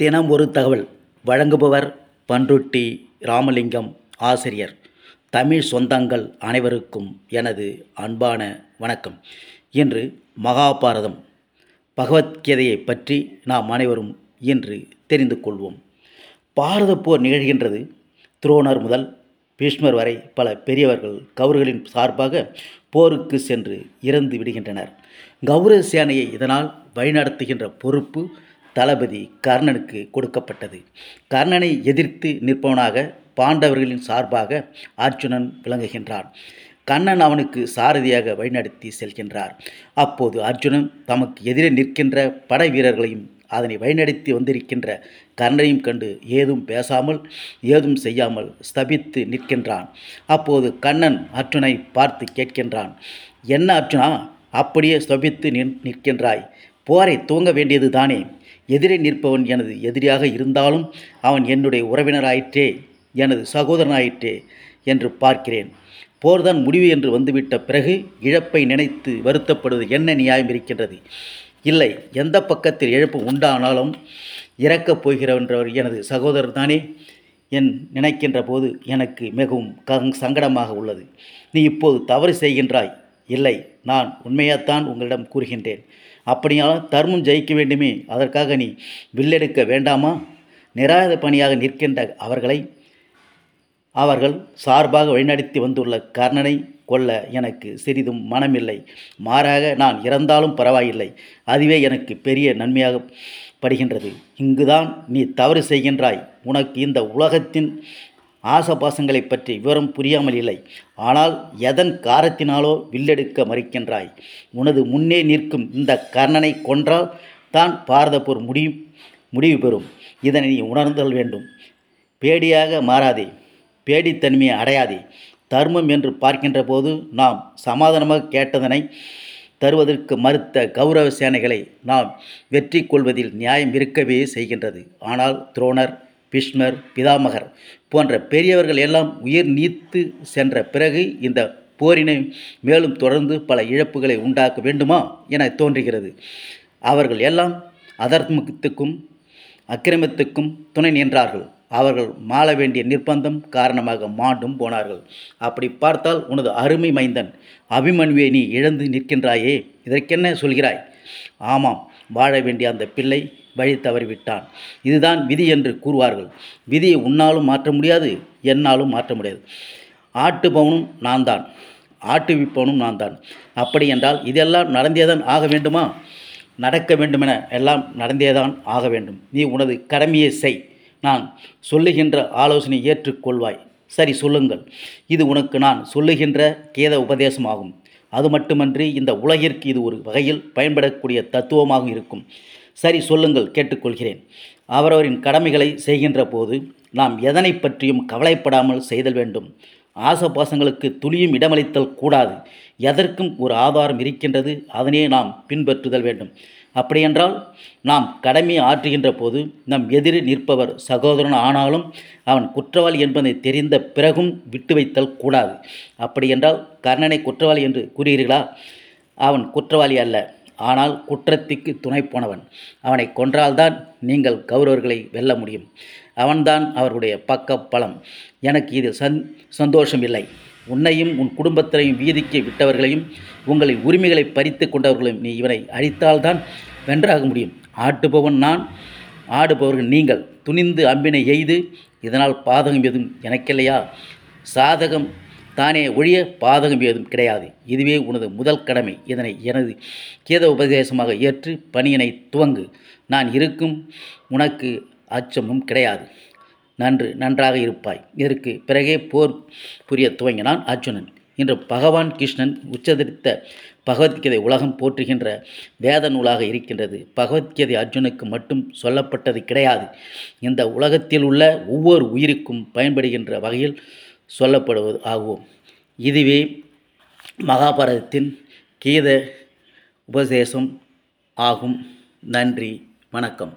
தினம் ஒரு தகவல். வழங்குபவர் பன்ருட்டி ராமலிங்கம் ஆசிரியர். தமிழ் சொந்தங்கள் அனைவருக்கும் எனது அன்பான வணக்கம். இன்று மகாபாரதம். பகவத்கீதையை பற்றி நாம் அனைவரும் இன்று தெரிந்து கொள்வோம். பாரத போர் நிகழ்கின்றது. துரோணர் முதல் பீஷ்மர் வரை பல பெரியவர்கள் கௌரவர்களின் சார்பாக போருக்கு சென்று இறந்து விடுகின்றனர். கௌரவ சேனையை இதனால் வழிநடத்துகின்ற பொறுப்பு தளபதி கர்ணனுக்கு கொடுக்கப்பட்டது. கர்ணனை எதிர்த்து நிற்பவனாக பாண்டவர்களின் சார்பாக அர்ஜுனன் விளங்குகின்றான். கண்ணன் அவனுக்கு சாரதியாக வழிநடத்தி செல்கின்றார். அப்போது அர்ஜுனன் தமக்கு எதிரே நிற்கின்ற படை வீரர்களையும் அதனை வழிநடத்தி வந்திருக்கின்ற கர்ணனையும் கண்டு ஏதும் பேசாமல் ஏதும் செய்யாமல் ஸ்தபித்து நிற்கின்றான். அப்போது கண்ணன் அர்ஜுனை பார்த்து கேட்கின்றான் என்ன அர்ஜுனா அப்படியே ஸ்தபித்து நின் நிற்கின்றாய். போரை துவங்க வேண்டியது தானே எதிரே நிற்பவன் எனது எதிரியாக இருந்தாலும் அவன் என்னுடைய உறவினராயிற்றே எனது சகோதரனாயிற்றே என்று பார்க்கிறேன். போர்தான் முடிவு என்று வந்துவிட்ட பிறகு இழப்பை நினைத்து வருத்தப்படுவது என்ன நியாயம் இருக்கின்றது? இல்லை எந்த பக்கத்தில் இழப்பு உண்டானாலும் இறக்கப் போகிறவன்றவர் எனது சகோதரர் தானே என் நினைக்கின்ற போது எனக்கு மிகவும் கங் சங்கடமாக உள்ளது. நீ இப்போது தவறு செய்கின்றாய். இல்லை நான் உண்மையாகத்தான் உங்களிடம் கூறுகின்றேன். அப்படியானால் தர்மம் ஜெயிக்க வேண்டுமே. அதற்காக நீ வில்லெடுக்க வேண்டாமா? நிராயுத பணியாக நிற்கின்ற அவர்களை அவர்கள் சார்பாக வழிநடத்தி வந்துள்ள கர்ணனை கொல்ல எனக்கு சிறிதும் மனமில்லை. மாறாக நான் இறந்தாலும் பரவாயில்லை. அதுவே எனக்கு பெரிய நன்மையாக படுகின்றது. இங்குதான் நீ தவறு செய்கின்றாய். உனக்கு இந்த உலகத்தின் ஆசபாசங்களை பற்றி விவரம் புரியாமல் இல்லை. ஆனால் எதன் காரத்தினாலோ வில்லெடுக்க மறுக்கின்றாய்? உனது முன்னே நிற்கும் இந்த கர்ணனை கொன்றால் தான் பாரத போர் முடியும் முடிவு பெறும். இதனை நீ உணர்ந்தல் வேண்டும். பேடியாக மாறாதே. பேடித்தன்மையை அடையாதே. தர்மம் என்று பார்க்கின்ற போது நாம் சமாதானமாக கேட்டதனை தருவதற்கு மறுத்த கௌரவ சேனைகளை நாம் வெற்றி கொள்வதில் நியாயம் இருக்கவே செய்கின்றது. ஆனால் துரோணர் பீஷ்மர் பிதாமகர் போன்ற பெரியவர்கள் எல்லாம் உயிர் நீத்து சென்ற பிறகு இந்த போரினை மேலும் தொடர்ந்து பல இழப்புகளை உண்டாக்க வேண்டுமா என தோன்றுகிறது. அவர்கள் எல்லாம் அதர்மத்துக்கும் அக்கிரமத்துக்கும் துணை நின்றார்கள். அவர்கள் மாள வேண்டிய நிர்பந்தம் காரணமாக மாண்டும் போனார்கள். அப்படி பார்த்தால் உனது அருமை மைந்தன் அபிமன்யுவை நீ இழந்து நிற்கின்றாயே இதற்கென்ன சொல்கிறாய்? ஆமாம் வாழ வேண்டிய அந்த பிள்ளை வழி தவறிவிட்டான். இதுதான் விதி என்று கூறுவார்கள். விதியை உன்னாலும் மாற்ற முடியாது என்னாலும் மாற்ற முடியாது. ஆட்டுபவனும் நான் தான் ஆட்டுவிப்பவனும் நான் தான் அப்படி என்றால் இதெல்லாம் நடந்தேதான் ஆக வேண்டுமா? நடக்க வேண்டுமென எல்லாம் நடந்தேதான் ஆக வேண்டும். நீ உனது கடமையை செய். நான் சொல்லுகின்ற ஆலோசனை ஏற்றுக்கொள்வாய். சரி சொல்லுங்கள். இது உனக்கு நான் சொல்லுகின்ற கேத உபதேசமாகும். அது மட்டுமன்றி இந்த உலகிற்கு இது ஒரு வகையில் பயன்படக்கூடிய தத்துவமாக இருக்கும். சரி சொல்லுங்கள் கேட்டுக்கொள்கிறேன். அவரவரின் கடமைகளை செய்கின்ற போது நாம் எதனை பற்றியும் கவலைப்படாமல் செய்தல் வேண்டும். ஆசபாசங்களுக்கு துளியும் இடமளித்தல் கூடாது. எதற்கும் ஒரு ஆதாரம் இருக்கின்றது அதனே நாம் பின்பற்றுதல் வேண்டும். அப்படியென்றால் நாம் கடமையை ஆற்றுகின்ற போது நம் எதிரில் நிற்பவர் சகோதரன் ஆனாலும் அவன் குற்றவாளி என்பதை தெரிந்த பிறகும் விட்டு வைத்தல் கூடாது. அப்படியென்றால் கர்ணனை குற்றவாளி என்று கூறுகிறீர்களா? அவன் குற்றவாளி அல்ல. ஆனால் குற்றத்திற்கு துணை போனவன். அவனை கொன்றால்தான் நீங்கள் கௌரவர்களை வெல்ல முடியும். அவன்தான் அவர்களுடைய பக்க பலம். எனக்கு இது சந் சந்தோஷம் இல்லை உன்னையும் உன் குடும்பத்தினையும் வீதிக்கு விட்டவர்களையும் உங்களின் உரிமைகளை பறித்து கொண்டவர்களையும் நீ இவனை அழித்தால்தான் வென்றாக முடியும். ஆட்டுபவன் நான் ஆடுபவர்கள் நீங்கள். துணிந்து அம்பினை எய்து இதனால் பாதகம் எதுவும் எனக்கில்லையா? சாதகம் தானே ஒழிய பாதகம் ஏதும் கிடையாது. இதுவே உனது முதல் கடமை. இதனை எனது கீத உபதேசமாக ஏற்று பணியினை துவங்கு. நான் இருக்கும் உனக்கு அச்சமும் கிடையாது. நன்று நன்றாக இருப்பாய். இதற்கு பிறகே போர் புரிய துவங்கினான் அர்ஜுனன். இன்று பகவான் கிருஷ்ணன் உச்சரித்த பகவத்கீதை உலகம் போற்றுகின்ற வேத நூலாக இருக்கின்றது. பகவத்கீதை அர்ஜுனுக்கு மட்டும் சொல்லப்பட்டது கிடையாது. இந்த உலகத்தில் உள்ள ஒவ்வொரு உயிருக்கும் பயன்படுகின்ற வகையில் சொல்லப்படுவது ஆகும் இதுவே மகாபாரதத்தின் கீத உபதேசம் ஆகும். நன்றி வணக்கம்.